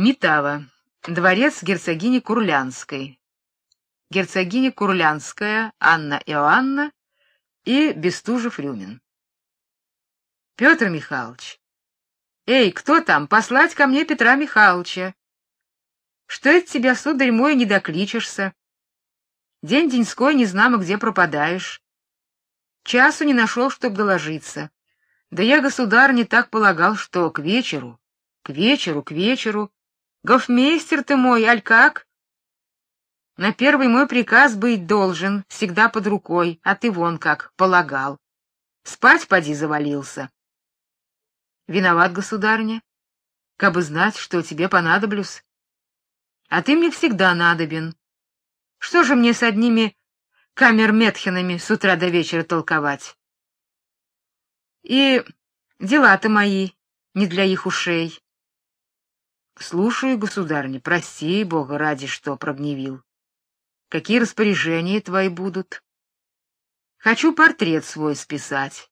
Митава. Дворец герцогини Курлянской. Герцогиня Курлянская Анна Иоанна и Бестужев-Рюмин. Петр Михайлович. Эй, кто там? Послать ко мне Петра Михайловича. Что это тебя, сударь мой, не докличешься? День деньской не знамо где пропадаешь. Часу не нашел, чтоб доложиться. Да я, государь, не так полагал, что к вечеру, к вечеру, к вечеру. Гофмейстер ты мой, аль как? На первый мой приказ быть должен, всегда под рукой, а ты вон как, полагал. Спать поди завалился. Виноват, государня. Кабы знать, что тебе понадоблюсь. А ты мне всегда надобен. Что же мне с одними камерметхенами с утра до вечера толковать? И дела-то мои не для их ушей. Слушаю, государня, прости, Бога ради, что прогневил. Какие распоряжения твои будут? Хочу портрет свой списать.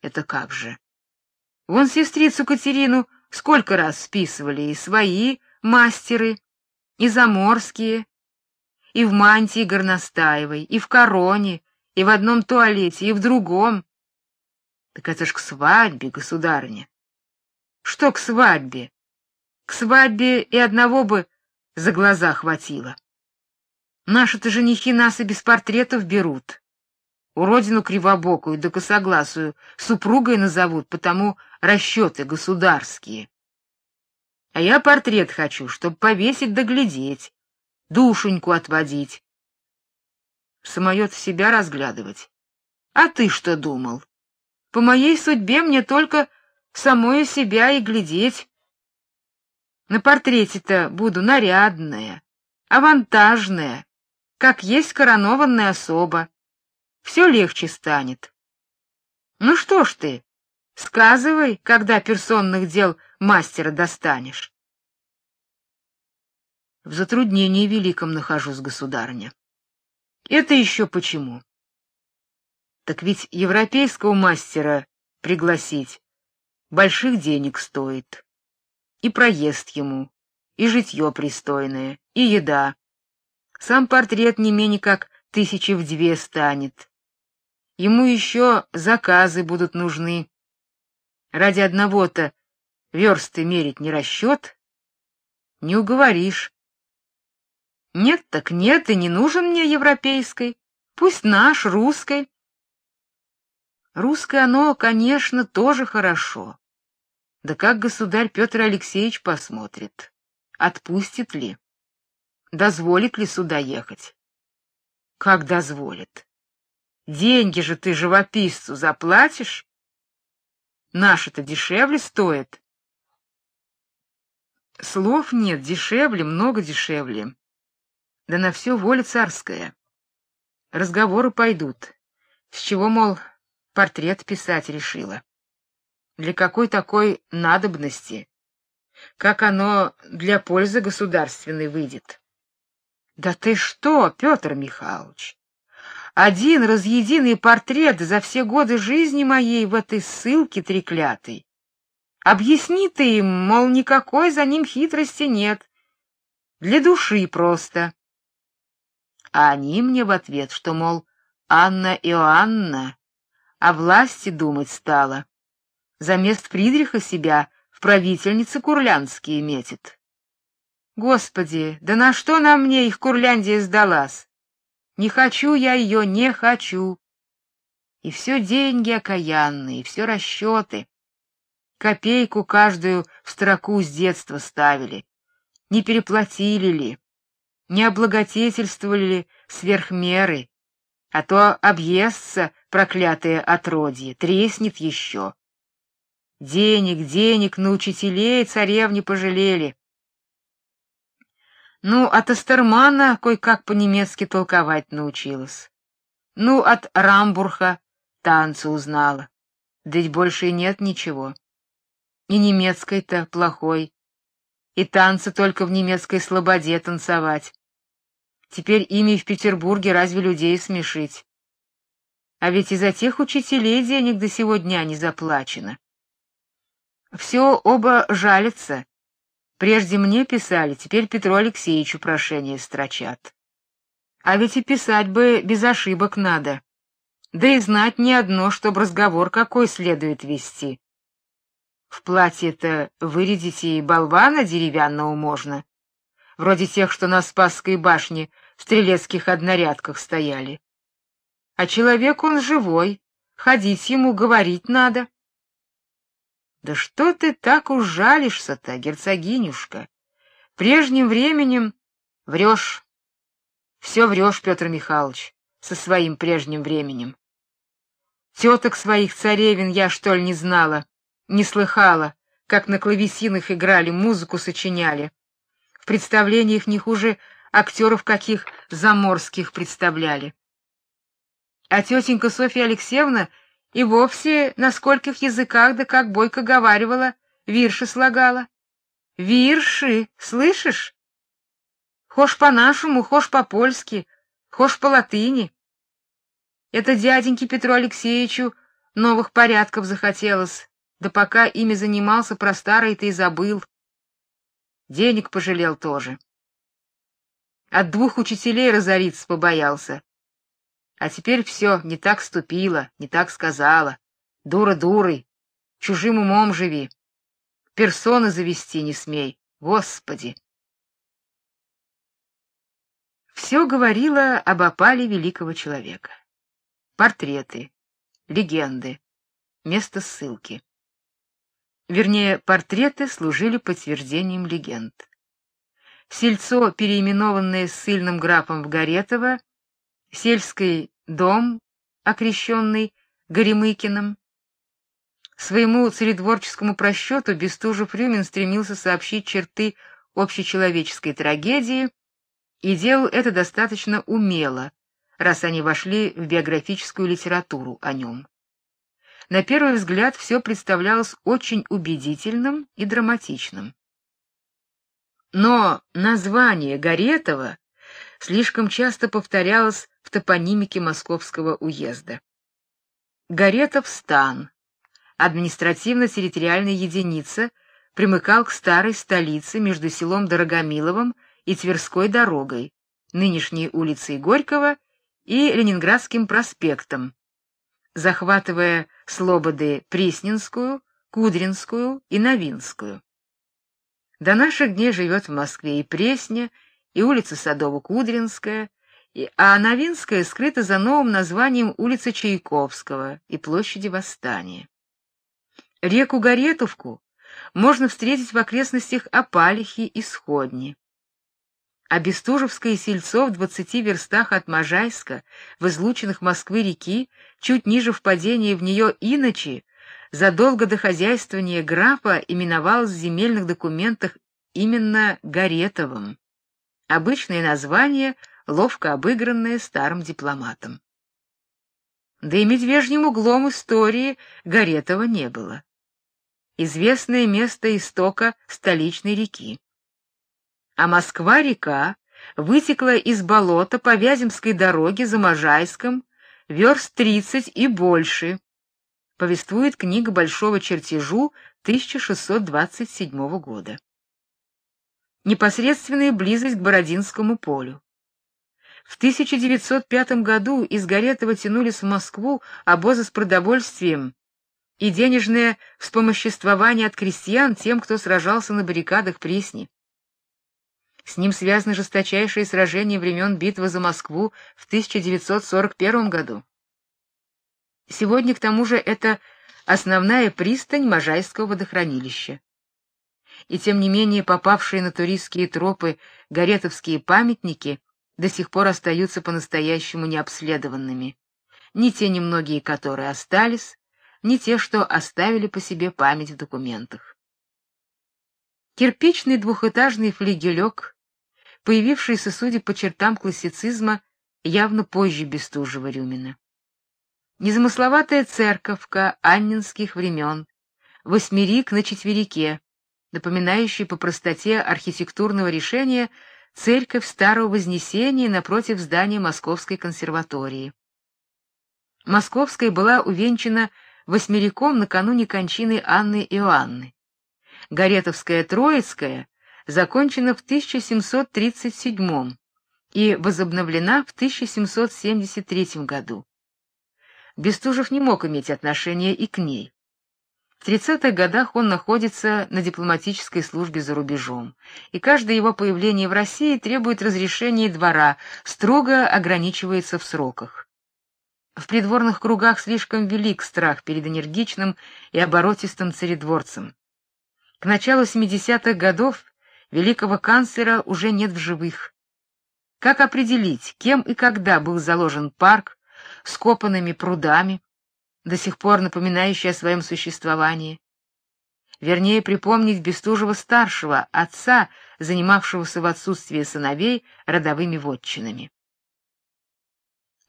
Это как же? Вон сестрицу Катерину сколько раз списывали, и свои мастеры, и заморские, и в мантии горностаевой, и в короне, и в одном туалете, и в другом. Так это ж к свадьбе, государыня. Что к свадьбе? К свадьбе и одного бы за глаза хватило. Наши-то женихи нас и без портретов берут. Уродину кривобокую да косогласую супругой назовут, потому расчеты государские. А я портрет хочу, чтоб повесить да глядеть, душеньку отводить. Самоет в себя разглядывать. А ты что думал? По моей судьбе мне только самое себя и глядеть. На портрете-то буду нарядная, авантажная, как есть коронованная особа. Все легче станет. Ну что ж ты, сказывай, когда персонных дел мастера достанешь. В затруднении великом нахожусь, государыня. Это еще почему? Так ведь европейского мастера пригласить больших денег стоит и проезд ему, и житье пристойное, и еда. Сам портрет не менее как тысячи в две станет. Ему еще заказы будут нужны. Ради одного-то версты мерить не расчет, не уговоришь. Нет так нет, и не нужен мне европейской, пусть наш, русской. Русское оно, конечно, тоже хорошо. Да как государь Петр Алексеевич посмотрит, отпустит ли, дозволит ли сюда ехать? Как дозволит? Деньги же ты живописцу заплатишь? Наши-то дешевле стоят. Слов нет, дешевле, много дешевле. Да на все воля царская. Разговоры пойдут. С чего, мол, портрет писать решила? Для какой такой надобности? Как оно для пользы государственной выйдет? Да ты что, Петр Михайлович? Один разъединый портрет за все годы жизни моей в этой ссылке треклятой. Объясни ты им, мол, никакой за ним хитрости нет. Для души просто. А они мне в ответ, что, мол, Анна Иоанна о власти думать стала за мест Фридриха себя в правительнице Курлянские метит. Господи, да на что нам мне их Курляндия сдалась? Не хочу я ее, не хочу. И все деньги окаянные, все расчеты. Копейку каждую в строку с детства ставили. Не переплатили ли? Не облагодетельствовали ли сверх меры? А то объестся проклятое отродье, треснет еще. Денег, денег на учителей царевне пожалели. Ну, от Астермана кое-как по-немецки толковать научилась. Ну, от Рамбурха танцы узнала. Да ведь больше и нет ничего. И немецкой-то плохой. И танцы только в немецкой слободе танцевать. Теперь ими в Петербурге разве людей смешить? А ведь из-за тех учителей денег до сего дня не заплачено. Все оба жалятся. Прежде мне писали, теперь Петру Алексеевичу прошение строчат. А ведь и писать бы без ошибок надо. Да и знать не одно, чтобы разговор какой следует вести. В платье-то вырядите и болвана деревянного можно, вроде тех, что на Спасской башне в стрелецких однорядках стояли. А человек он живой, ходить ему говорить надо. Да что ты так ужалишься-то, герцогинюшка? Прежним временем врешь. Все врешь, Петр Михайлович, со своим прежним временем. Теток своих царевин я что ли не знала, не слыхала, как на клавесинах играли, музыку сочиняли. В представлениях не хуже актеров каких заморских представляли. А тетенька Софья Алексеевна и вовсе на скольких языках да как бойко говаривала, вирши слагала. Вирши, слышишь? Хошь по-нашему, хошь по-польски, хошь по-латыни. Это дяденьке Петру Алексеевичу новых порядков захотелось, да пока ими занимался, про старые-то и забыл. Денег пожалел тоже. От двух учителей разориться побоялся. А теперь все не так ступила, не так сказала. Дура дурой, чужим умом живи. Персоны завести не смей, Господи. Все говорило об опале великого человека. Портреты, легенды, место ссылки. Вернее, портреты служили подтверждением легенд. Сельцо, переименованное ссыльным графом в Горетово, сельский дом, окрещенный Горемыкиным. Своему царедворческому просчету Бестужев-Рюмин стремился сообщить черты общечеловеческой трагедии и делал это достаточно умело, раз они вошли в биографическую литературу о нем. На первый взгляд все представлялось очень убедительным и драматичным. Но название Горетова слишком часто повторялось в топонимике Московского уезда. Горетов стан, административно-территориальная единица, примыкал к старой столице между селом Дорогомиловым и Тверской дорогой, нынешней улицей Горького и Ленинградским проспектом, захватывая слободы Пресненскую, Кудринскую и Новинскую. До наших дней живет в Москве и Пресня, и улица Садово-Кудринская, а Новинская скрыта за новым названием улицы Чайковского и площади Восстания. Реку Горетовку можно встретить в окрестностях Апалихи и Сходни. А Бестужевское сельцо в двадцати верстах от Можайска, в излучинах Москвы-реки, чуть ниже впадения в нее Иночи, задолго до хозяйствования графа именовалось в земельных документах именно Горетовым. Обычное название, ловко обыгранное старым дипломатом. Да и медвежьим углом истории Горетова не было. Известное место истока столичной реки а Москва-река вытекла из болота по Вяземской дороге за Можайском верст тридцать и больше. Повествует книга Большого чертежу 1627 года. Непосредственная близость к Бородинскому полю. В 1905 году из Горетова тянулись в Москву обозы с продовольствием и денежное вспомоществование от крестьян тем, кто сражался на баррикадах Пресни. С ним связаны жесточайшие сражения времен битвы за Москву в 1941 году. Сегодня к тому же это основная пристань Можайского водохранилища. И тем не менее попавшие на туристские тропы горетовские памятники до сих пор остаются по-настоящему необследованными. Ни те немногие, которые остались, ни те, что оставили по себе память в документах. Кирпичный двухэтажный флигелек появившийся, судя по чертам классицизма, явно позже Бестужева-Рюмина. Незамысловатая церковка аннинских времен, восьмерик на четверике, напоминающий по простоте архитектурного решения церковь Старого Вознесения напротив здания Московской консерватории. Московская была увенчана восьмериком накануне кончины Анны Иоанны. Горетовская Троицкая закончена в 1737 и возобновлена в 1773 году. Бестужев не мог иметь отношения и к ней. В 30-х годах он находится на дипломатической службе за рубежом, и каждое его появление в России требует разрешения двора, строго ограничивается в сроках. В придворных кругах слишком велик страх перед энергичным и оборотистым царедворцем. К началу 70-х годов великого канцлера уже нет в живых. Как определить, кем и когда был заложен парк с копанными прудами, до сих пор напоминающий о своем существовании. Вернее, припомнить Бестужева-старшего, отца, занимавшегося в отсутствие сыновей родовыми вотчинами.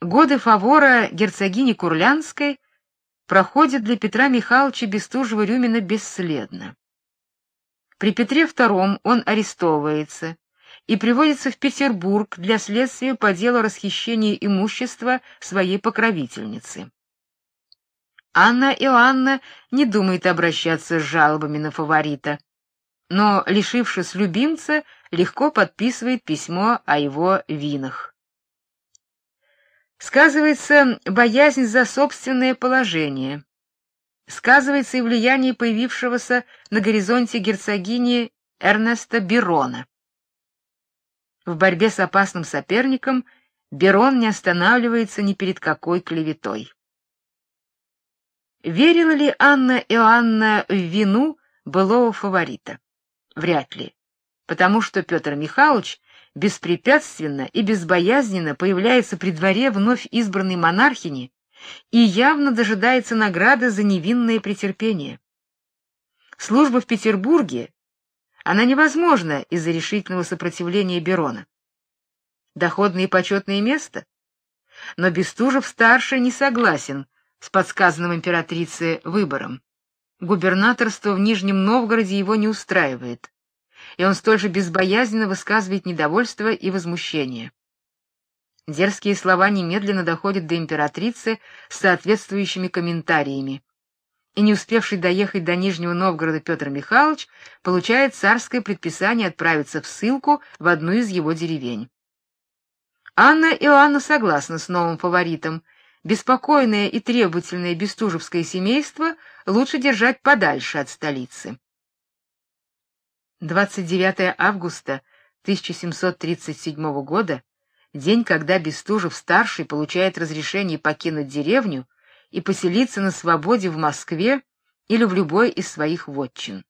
Годы фавора герцогини Курлянской проходят для Петра Михайловича Бестужева-Рюмина бесследно. При Петре II он арестовывается и приводится в Петербург для следствия по делу расхищения имущества своей покровительницы. Анна Иоанна не думает обращаться с жалобами на фаворита, но, лишившись любимца, легко подписывает письмо о его винах. Сказывается боязнь за собственное положение. Сказывается и влияние появившегося на горизонте герцогини Эрнеста Берона. В борьбе с опасным соперником Берон не останавливается ни перед какой клеветой. Верила ли Анна Иоанна в вину былого фаворита? Вряд ли, потому что Петр Михайлович беспрепятственно и безбоязненно появляется при дворе вновь избранной монархини и явно дожидается награды за невинное претерпение. Служба в Петербурге она невозможна из-за решительного сопротивления Берона. Доходное и почетное место, но Бестужев старший не согласен с подсказанным императрице выбором. Губернаторство в Нижнем Новгороде его не устраивает, и он столь же безбоязненно высказывает недовольство и возмущение. Дерзкие слова немедленно доходят до императрицы с соответствующими комментариями. И не успевший доехать до Нижнего Новгорода Петр Михайлович получает царское предписание отправиться в ссылку в одну из его деревень. Анна Иоанна согласна с новым фаворитом беспокойное и требовательное бестужевское семейство лучше держать подальше от столицы. 29 августа 1737 года, день, когда Бестужев-старший получает разрешение покинуть деревню и поселиться на свободе в Москве или в любой из своих вотчин.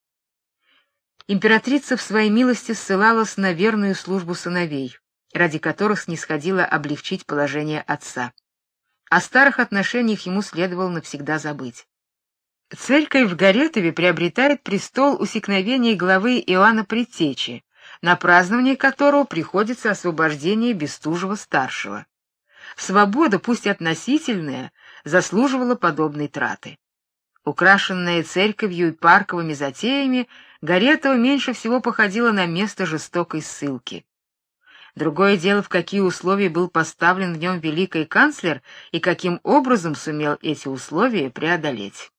Императрица в своей милости ссылалась на верную службу сыновей, ради которых снисходила облегчить положение отца. О старых отношениях ему следовало навсегда забыть. Церковь в Горетове приобретает престол усекновения главы Иоанна Предтечи, на празднование которого приходится освобождение Бестужева-старшего. Свобода, пусть относительная, заслуживала подобной траты. Украшенная церковью и парковыми затеями, Горетово меньше всего походило на место жестокой ссылки. Другое дело, в какие условия был поставлен в нем великий канцлер и каким образом сумел эти условия преодолеть.